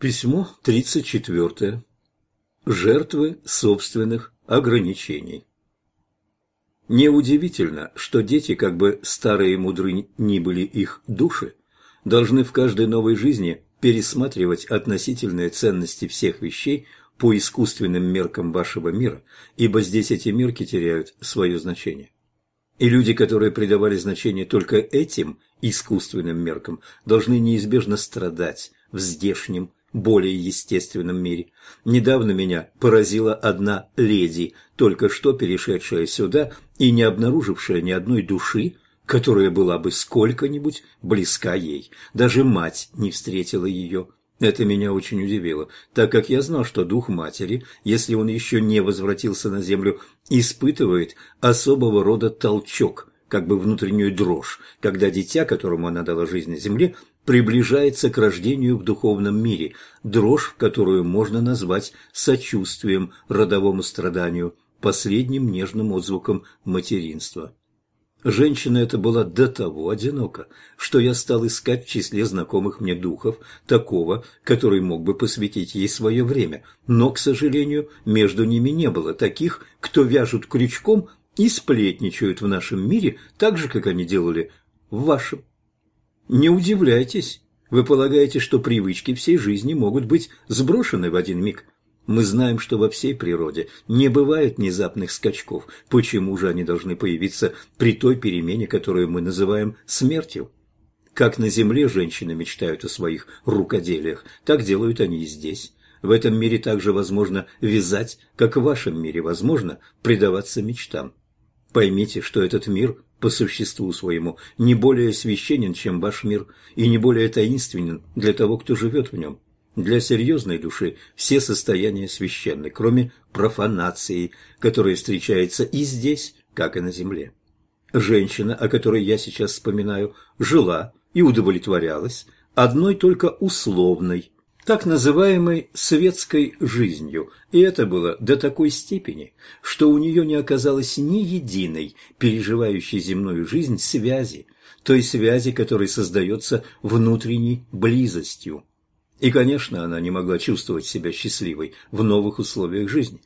Письмо 34. Жертвы собственных ограничений. Неудивительно, что дети, как бы старые и мудры ни были их души, должны в каждой новой жизни пересматривать относительные ценности всех вещей по искусственным меркам вашего мира, ибо здесь эти мерки теряют свое значение. И люди, которые придавали значение только этим искусственным меркам, должны неизбежно страдать в здешнем более естественном мире. Недавно меня поразила одна леди, только что перешедшая сюда и не обнаружившая ни одной души, которая была бы сколько-нибудь близка ей. Даже мать не встретила ее. Это меня очень удивило, так как я знал, что дух матери, если он еще не возвратился на землю, испытывает особого рода толчок, как бы внутреннюю дрожь, когда дитя, которому она дала жизнь на земле, приближается к рождению в духовном мире, дрожь, которую можно назвать сочувствием родовому страданию, последним нежным отзвуком материнства. Женщина эта была до того одинока, что я стал искать в числе знакомых мне духов такого, который мог бы посвятить ей свое время, но, к сожалению, между ними не было таких, кто вяжут крючком и сплетничают в нашем мире так же, как они делали в вашем. Не удивляйтесь. Вы полагаете, что привычки всей жизни могут быть сброшены в один миг. Мы знаем, что во всей природе не бывает внезапных скачков. Почему же они должны появиться при той перемене, которую мы называем смертью? Как на земле женщины мечтают о своих рукоделиях, так делают они и здесь. В этом мире также возможно вязать, как в вашем мире возможно предаваться мечтам. Поймите, что этот мир по существу своему не более священен, чем ваш мир, и не более таинственен для того, кто живет в нем. Для серьезной души все состояния священны, кроме профанации, которая встречается и здесь, как и на земле. Женщина, о которой я сейчас вспоминаю, жила и удовлетворялась одной только условной так называемой светской жизнью, и это было до такой степени, что у нее не оказалось ни единой переживающей земную жизнь связи, той связи, которая создается внутренней близостью. И, конечно, она не могла чувствовать себя счастливой в новых условиях жизни.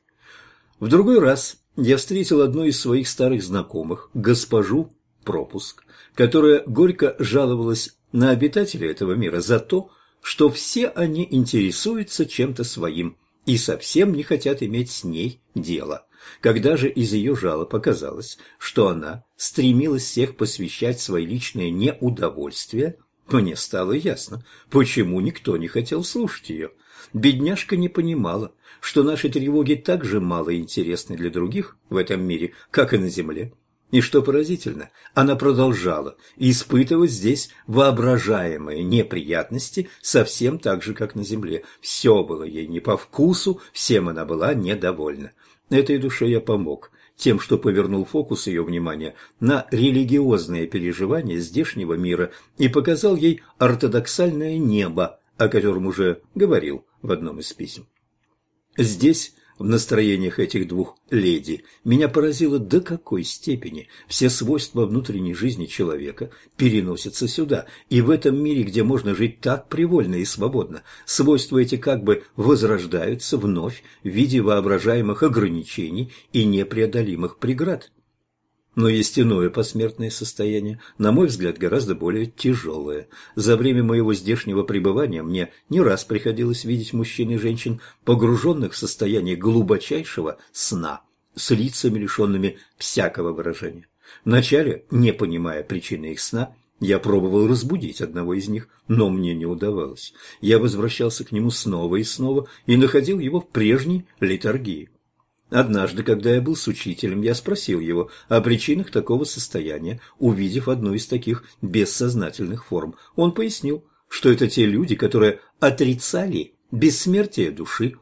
В другой раз я встретил одну из своих старых знакомых, госпожу Пропуск, которая горько жаловалась на обитателей этого мира за то, что все они интересуются чем-то своим и совсем не хотят иметь с ней дело. Когда же из ее жалоб оказалось, что она стремилась всех посвящать свои личные неудовольствия, мне стало ясно, почему никто не хотел слушать ее. Бедняжка не понимала, что наши тревоги так же мало интересны для других в этом мире, как и на земле. И что поразительно, она продолжала испытывать здесь воображаемые неприятности совсем так же, как на земле. Все было ей не по вкусу, всем она была недовольна. Этой душе я помог тем, что повернул фокус ее внимания на религиозные переживания здешнего мира и показал ей ортодоксальное небо, о котором уже говорил в одном из писем. Здесь в настроениях этих двух леди меня поразило, до какой степени все свойства внутренней жизни человека переносятся сюда, и в этом мире, где можно жить так привольно и свободно, свойства эти как бы возрождаются вновь в виде воображаемых ограничений и непреодолимых преград. Но есть иное посмертное состояние, на мой взгляд, гораздо более тяжелое. За время моего здешнего пребывания мне не раз приходилось видеть мужчин и женщин, погруженных в состояние глубочайшего сна, с лицами, лишенными всякого выражения. Вначале, не понимая причины их сна, я пробовал разбудить одного из них, но мне не удавалось. Я возвращался к нему снова и снова и находил его в прежней литургии. Однажды, когда я был с учителем, я спросил его о причинах такого состояния, увидев одну из таких бессознательных форм. Он пояснил, что это те люди, которые отрицали бессмертие души.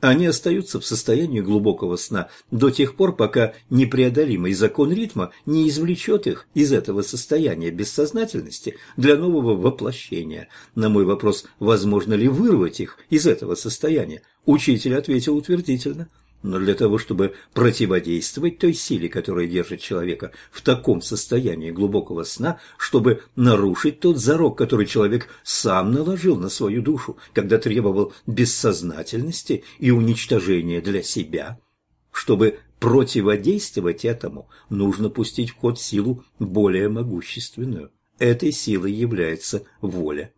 Они остаются в состоянии глубокого сна до тех пор, пока непреодолимый закон ритма не извлечет их из этого состояния бессознательности для нового воплощения. На мой вопрос, возможно ли вырвать их из этого состояния, учитель ответил утвердительно – Но для того, чтобы противодействовать той силе, которая держит человека в таком состоянии глубокого сна, чтобы нарушить тот зарок, который человек сам наложил на свою душу, когда требовал бессознательности и уничтожения для себя, чтобы противодействовать этому, нужно пустить в ход силу более могущественную. Этой силой является воля.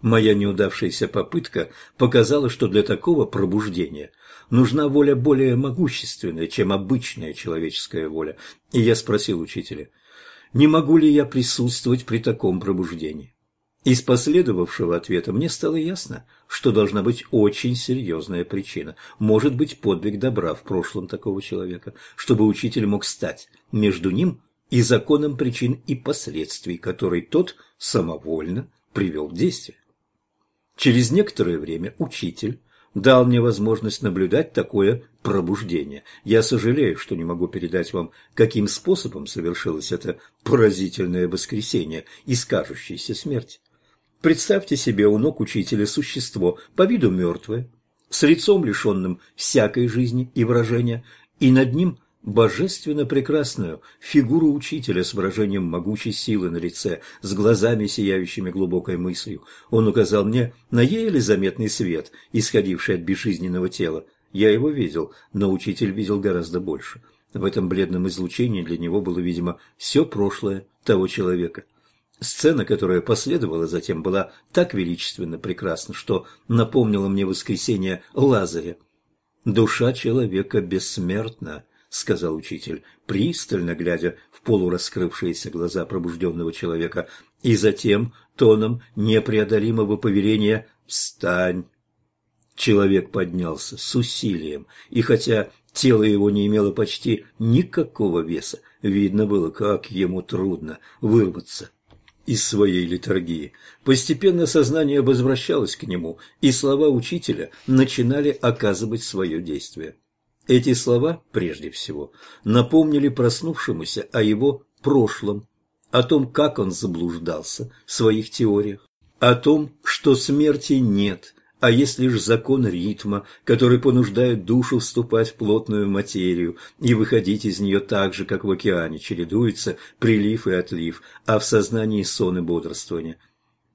Моя неудавшаяся попытка показала, что для такого пробуждения нужна воля более могущественная, чем обычная человеческая воля, и я спросил учителя, не могу ли я присутствовать при таком пробуждении. Из последовавшего ответа мне стало ясно, что должна быть очень серьезная причина, может быть подвиг добра в прошлом такого человека, чтобы учитель мог стать между ним и законом причин и последствий, который тот самовольно привел в действие. Через некоторое время учитель дал мне возможность наблюдать такое пробуждение. Я сожалею, что не могу передать вам, каким способом совершилось это поразительное воскресение из кажущейся смерти. Представьте себе у ног учителя существо, по виду мертвое, с лицом лишенным всякой жизни и выражения, и над ним божественно прекрасную фигуру учителя с выражением могучей силы на лице, с глазами, сияющими глубокой мыслью. Он указал мне на еле заметный свет, исходивший от безжизненного тела. Я его видел, но учитель видел гораздо больше. В этом бледном излучении для него было, видимо, все прошлое того человека. Сцена, которая последовала затем, была так величественно прекрасна, что напомнила мне воскресение Лазаря. Душа человека бессмертна, — сказал учитель, пристально глядя в полураскрывшиеся глаза пробужденного человека, и затем тоном непреодолимого повеления «Встань!». Человек поднялся с усилием, и хотя тело его не имело почти никакого веса, видно было, как ему трудно вырваться из своей литургии. Постепенно сознание возвращалось к нему, и слова учителя начинали оказывать свое действие. Эти слова, прежде всего, напомнили проснувшемуся о его прошлом, о том, как он заблуждался в своих теориях, о том, что смерти нет, а есть лишь закон ритма, который понуждает душу вступать в плотную материю и выходить из нее так же, как в океане чередуется прилив и отлив, а в сознании сон и бодрствование –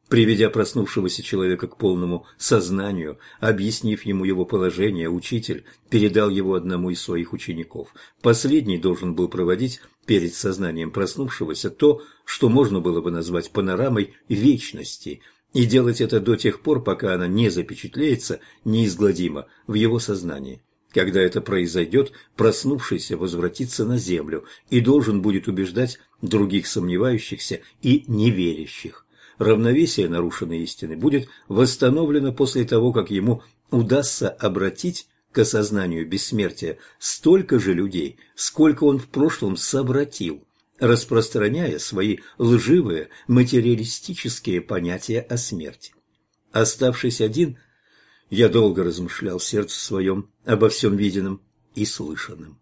Приведя проснувшегося человека к полному сознанию, объяснив ему его положение, учитель передал его одному из своих учеников. Последний должен был проводить перед сознанием проснувшегося то, что можно было бы назвать панорамой вечности, и делать это до тех пор, пока она не запечатлеется неизгладимо в его сознании. Когда это произойдет, проснувшийся возвратится на землю и должен будет убеждать других сомневающихся и неверящих равновесие нарушенной истины будет восстановлено после того, как ему удастся обратить к осознанию бессмертия столько же людей, сколько он в прошлом совратил, распространяя свои лживые материалистические понятия о смерти. Оставшись один, я долго размышлял в сердце своем обо всем виденном и слышанном.